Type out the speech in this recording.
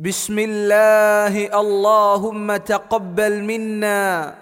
بسم الله. اللهم تقبل منا.